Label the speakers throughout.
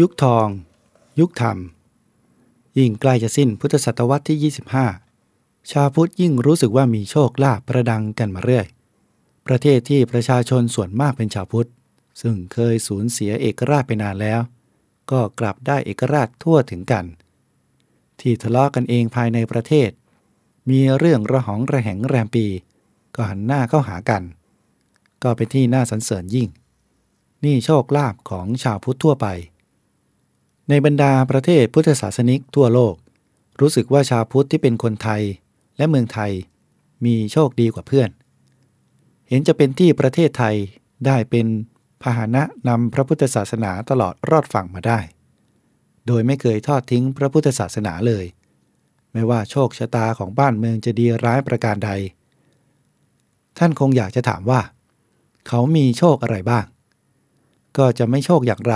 Speaker 1: ยุคทอง ยุคธรรม ยิ่งใกล้จะสิ้นพุทธศตวรรษที่ 25 ชาวพุทธยิ่งรู้สึกว่ามีโชคลาภประดังกันมาเรื่อย ประเทศที่ประชาชนส่วนมากเป็นชาวพุทธ ซึ่งเคยสูญเสียเอกราชไปนานแล้ว ก็กลับได้เอกราชทั่วถึงกัน ที่ทะเลาะกันเองภายในประเทศ มีเรื่องระหองระแหงแรมปี ก็หันหน้าเข้าหากัน ก็เป็นที่น่าสรรเสริญยิ่งนี่โชคลาภของชาวพุทธทั่วไป ในบรรดาประเทศพุทธศาสนิกทั่วโลก รู้สึกว่าชาวพุทธที่เป็นคนไทยและเมืองไทยมีโชคดีกว่าเพื่อน เห็นจะเป็นที่ประเทศไทยได้เป็นพาหนะนำพระพุทธศาสนาตลอดรอดฝั่งมาได้ โดยไม่เคยทอดทิ้งพระพุทธศาสนาเลย ไม่ว่าโชคชะตาของบ้านเมืองจะดีร้ายประการใด ท่านคงอยากจะถามว่า เขามีโชคอะไรบ้าง ก็จะไม่โชคอย่างไร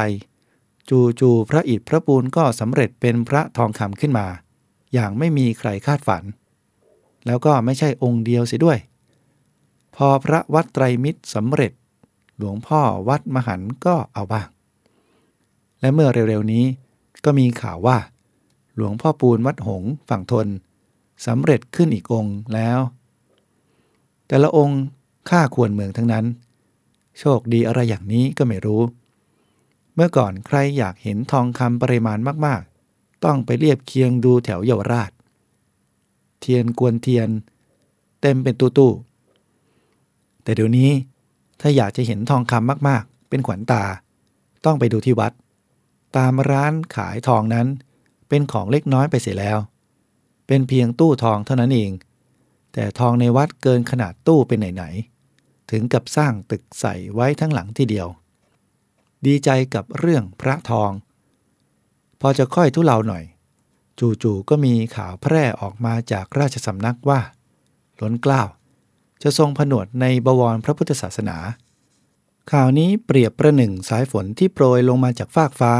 Speaker 1: จูจูพระอิฐพระปูนก็สำเร็จเป็นพระทองคำขึ้นมา อย่างไม่มีใครคาดฝัน แล้วก็ไม่ใช่องค์เดียวเสียด้วย พอพระวัดไตรมิตรสำเร็จ หลวงพ่อวัดมหันก็เอาบ้าง และเมื่อเร็วๆนี้ก็มีข่าวว่า หลวงพ่อปูนวัดหงฝั่งทนสำเร็จขึ้นอีกองค์แล้ว แต่ละองค์ค่าควรเมืองทั้งนั้น โชคดีอะไรอย่างนี้ก็ไม่รู้ เมื่อก่อนใครอยากเห็นทองคำปริมาณมากๆ ต้องไปเรียบเคียงดูแถวเยาวราช เทียนกวนเทียน เต็มเป็นตู้ๆแต่เดี๋ยวนี้ถ้าอยากจะเห็นทองคำมากๆ เป็นขวัญตา ต้องไปดูที่วัด ตามร้านขายทองนั้น เป็นของเล็กน้อยไปเสียแล้ว เป็นเพียงตู้ทองเท่านั้นเอง แต่ทองในวัดเกินขนาดตู้เป็นไหนๆถึงกับสร้างตึกใส่ไว้ทั้งหลังทีเดียว ดีใจกับเรื่องพระทอง พอจะค่อยทุเลาหน่อย จู่ๆก็มีข่าวแพร่ออกมาจากราชสำนักว่า ล้นเกล้าจะทรงผนวดในบวรพระพุทธศาสนา ข่าวนี้เปรียบประหนึ่งสายฝนที่โปรยลงมาจากฟากฟ้า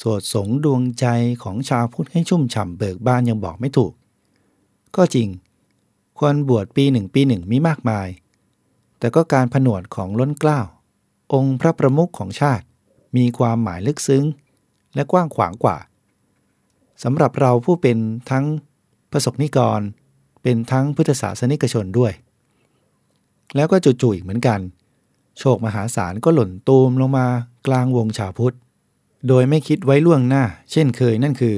Speaker 1: สวดสงดวงใจของชาวพุทธให้ชุ่มฉ่ำเบิกบานยังบอกไม่ถูก ก็จริง ควรบวชปีหนึ่งปีหนึ่งมีมากมาย แต่ก็การผนวดของล้นเกล้า องค์พระประมุขของชาติ มีความหมายลึกซึ้ง และกว้างขวางกว่าสำหรับเราผู้เป็นทั้งประสบนิกร เป็นทั้งพุทธศาสนิกชนด้วย แล้วก็จู่ๆอีกเหมือนกัน โชคมหาศาลก็หล่นตูมลงมากลางวงชาวพุทธ โดยไม่คิดไว้ล่วงหน้า เช่นเคยนั่นคือ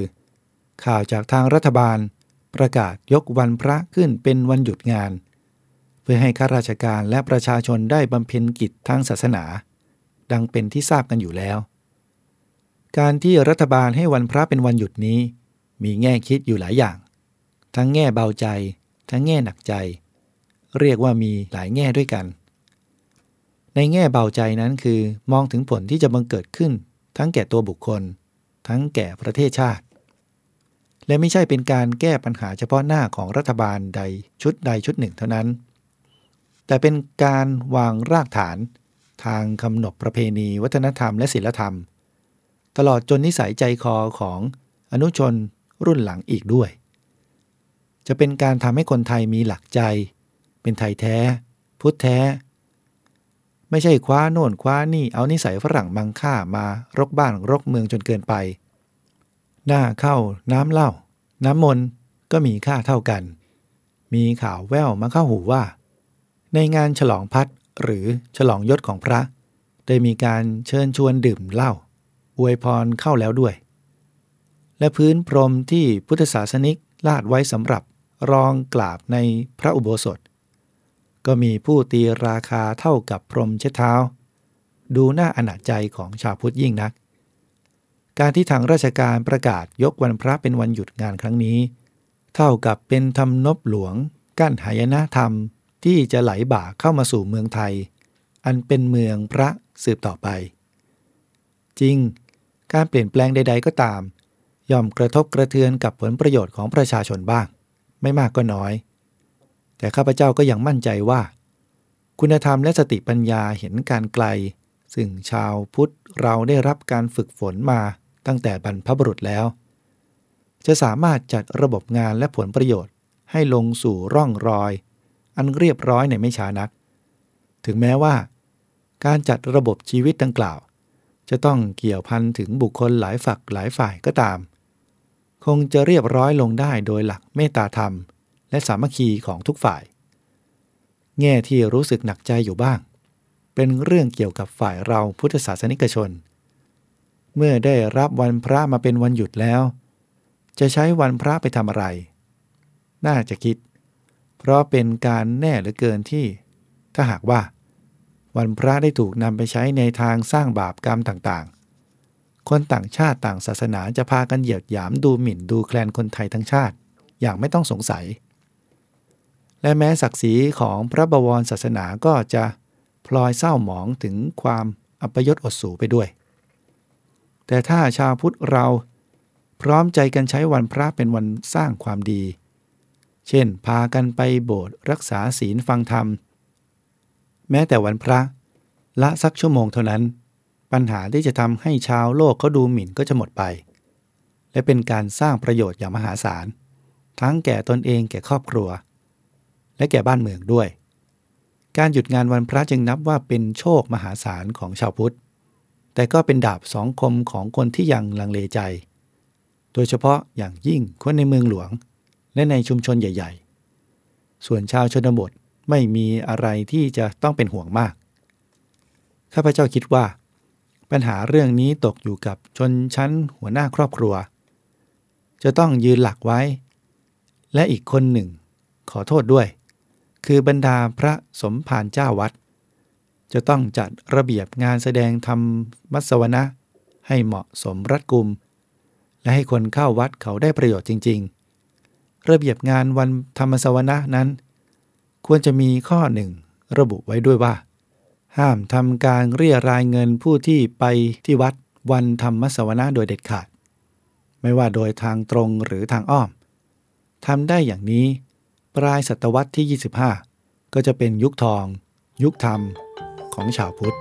Speaker 1: ข่าวจากทางรัฐบาลประกาศยกวันพระขึ้นเป็นวันหยุดงาน เพื่อให้ข้าราชการและประชาชนได้บำเพ็ญกิจทางศาสนา ดังเป็นที่ทราบกันอยู่แล้ว การที่รัฐบาลให้วันพระเป็นวันหยุดนี้ มีแง่คิดอยู่หลายอย่าง ทั้งแง่เบาใจ ทั้งแง่หนักใจ เรียกว่ามีหลายแง่ด้วยกัน ในแง่เบาใจนั้นคือมองถึงผลที่จะบังเกิดขึ้น ทั้งแก่ตัวบุคคล ทั้งแก่ประเทศชาติ และไม่ใช่เป็นการแก้ปัญหาเฉพาะหน้าของรัฐบาลใดชุดใดชุดหนึ่งเท่านั้น แต่เป็นการวางรากฐาน ทางคำนบประเพณี วัฒนธรรมและศิลธรรม ตลอดจนนิสัยใจคอของอนุชนรุ่นหลังอีกด้วย จะเป็นการทำให้คนไทยมีหลักใจ เป็นไทยแท้ พุทธแท้ ไม่ใช่คว้าโน่นคว้านี่เอานิสัยฝรั่งมังค่ามารกบ้านรกเมืองจนเกินไป หน้าเข้าน้ำเหล้าน้ำมนก็มีค่าเท่ากัน มีข่าวแววมาเข้าหูว่า ในงานฉลองพัดหรือฉลองยศของพระ ได้มีการเชิญชวนดื่มเหล้าอวยพรเข้าแล้วด้วย และพื้นพรมที่พุทธศาสนิกลาดไว้สำหรับรองกราบในพระอุโบสถ ก็มีผู้ตีราคาเท่ากับพรมเช็ดเท้า ดูน่าอนาจใจของชาวพุทธยิ่งนัก การที่ทางราชการประกาศยกวันพระเป็นวันหยุดงานครั้งนี้ เท่ากับเป็นทำนบหลวง กั้นหายนะธรรม ที่จะไหลบ่าเข้ามาสู่เมืองไทย อันเป็นเมืองพระสืบต่อไป จริง การเปลี่ยนแปลงใด ๆ ก็ตาม ย่อมกระทบกระเทือนกับผลประโยชน์ของประชาชนบ้าง ไม่มากก็น้อย แต่ข้าพเจ้าก็ยังมั่นใจว่า คุณธรรมและสติปัญญาเห็นการไกล ซึ่งชาวพุทธเราได้รับการฝึกฝนมาตั้งแต่บรรพบุรุษแล้ว จะสามารถจัดระบบงานและผลประโยชน์ให้ลงสู่ร่องรอย อันเรียบร้อยในไม่ช้านัก ถึงแม้ว่า การจัดระบบชีวิตดังกล่าว จะต้องเกี่ยวพันถึงบุคคลหลายฝักหลายฝ่ายก็ตาม คงจะเรียบร้อยลงได้โดยหลักเมตตาธรรม และสามัคคีของทุกฝ่าย แง่ที่รู้สึกหนักใจอยู่บ้าง เป็นเรื่องเกี่ยวกับฝ่ายเราพุทธศาสนิกชน เมื่อได้รับวันพระมาเป็นวันหยุดแล้ว จะใช้วันพระไปทำอะไร น่าจะคิด เพราะเป็นการแน่เหลือเกินที่ ถ้าหากว่า วันพระได้ถูกนำไปใช้ในทางสร้างบาปกรรมต่างๆ คนต่างชาติต่างศาสนาจะพากันเหยียดหยามดูหมิ่นดูแคลนคนไทยทั้งชาติ อย่างไม่ต้องสงสัย และแม้ศักดิ์ศรีของพระบวรศาสนาก็จะพลอยเศร้าหมองถึงความอัปยศอดสูไปด้วย แต่ถ้าชาวพุทธเราพร้อมใจกันใช้วันพระเป็นวันสร้างความดี เช่น พากันไปโบสถ์รักษาศีลฟังธรรม แม้แต่วันพระละสักชั่วโมงเท่านั้น ปัญหาที่จะทำให้ชาวโลกเขาดูหมิ่นก็จะหมดไป และเป็นการสร้างประโยชน์อย่างมหาศาล ทั้งแก่ตนเองแก่ครอบครัว และแก่บ้านเมืองด้วย การหยุดงานวันพระจึงนับว่าเป็นโชคมหาศาลของชาวพุทธ แต่ก็เป็นดาบสองคมของคนที่ยังลังเลใจ โดยเฉพาะอย่างยิ่งคนในเมืองหลวง และในชุมชนใหญ่ ๆ ส่วนชาวชนบทไม่มีอะไรที่จะต้องเป็นห่วงมาก ข้าพเจ้าคิดว่า ปัญหาเรื่องนี้ตกอยู่กับชนชั้นหัวหน้าครอบครัว จะต้องยืนหลักไว้ และอีกคนหนึ่ง ขอโทษด้วย คือบรรดาพระสมภารเจ้าวัด จะต้องจัดระเบียบงานแสดงธรรมมัสวนะให้เหมาะสมรัดกุม และให้คนเข้าวัดเขาได้ประโยชน์จริง ๆ ระเบียบงานวันธรรมสวนะนั้น ควรจะมีข้อหนึ่งระบุไว้ด้วยว่า ห้ามทำการเรียรายเงินผู้ที่ไปที่วัดวันธรรมสวนะโดยเด็ดขาด ไม่ว่าโดยทางตรงหรือทางอ้อมทำได้อย่างนี้ ปลายศตวรรษที่ 25 ก็จะเป็นยุคทอง ยุคธรรมของชาวพุทธ